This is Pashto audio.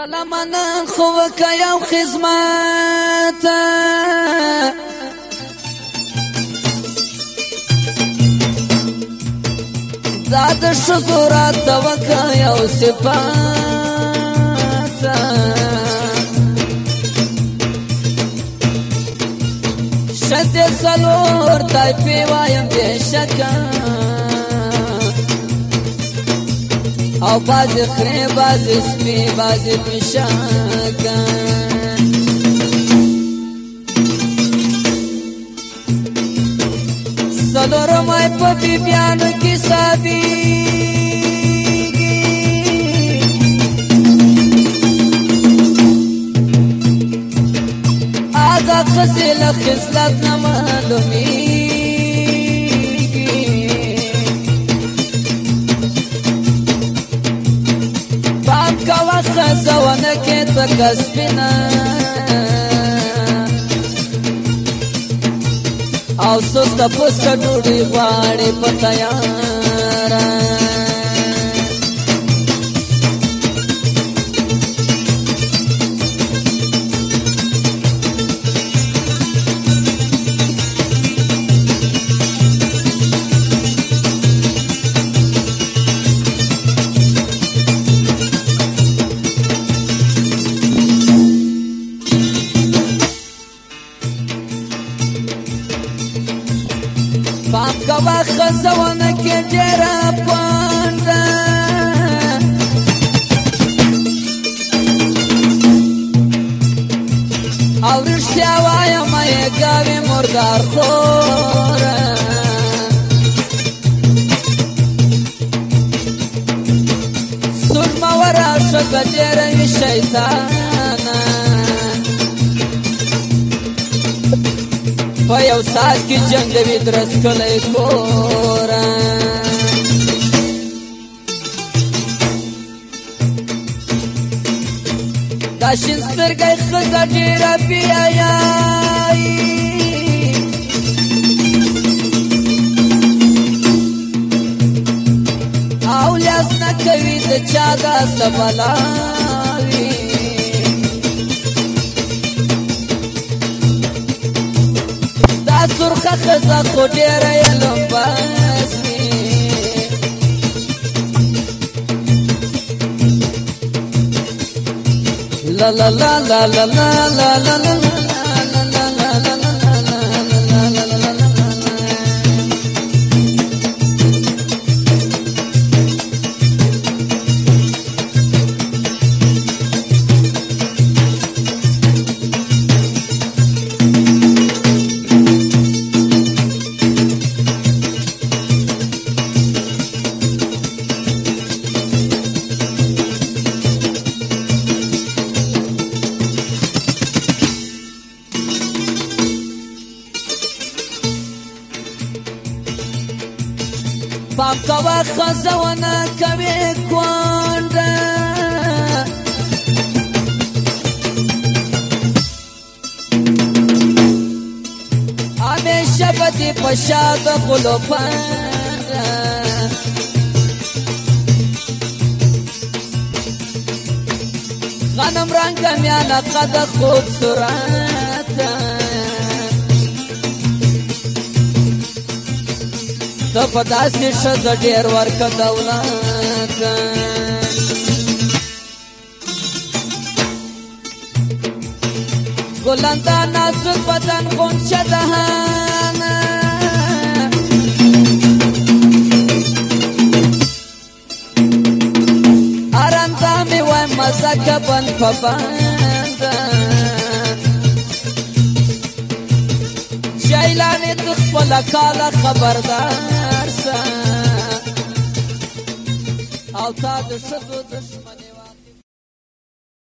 کلمنا خو وکیا خدمت زاد شزورات وکیا او صفات شته سلور تای پیوایم به شکا او باز خره باز سپي باز پشاکان سلور مای په بیانو کې سادي اګه خسل خسلت نه معلومي کوه خزونه کې تک سپینا او سوست پوسټ ډوډۍ غواړي پتایا پام کوا خزونه کې ډېر پاند او رښتیا وایم یې ګاوې مردار خور سرمه ورا شګه ډېر شیطان په یو سات کې جنگوي درس کله کور دا شین سترګې خزه ډیره پیايا او لاس نه کوي د چا دا سبلا ښځه خو ډېره یې لمباس وي لا لا لا لا لا لا لا لا پام کوه خزونه کوي کونډه همیشه به دې په شا د خولو غنم رنگ میانه قد خود سران ته په داسې ښځه ډېر ورکه دولت ګلنده نازک بدن غنچه دهن ارنده مې وای مزه کبند په بند لیلانې ته خپل کاله خبردار سه او تا د ښځو دشمن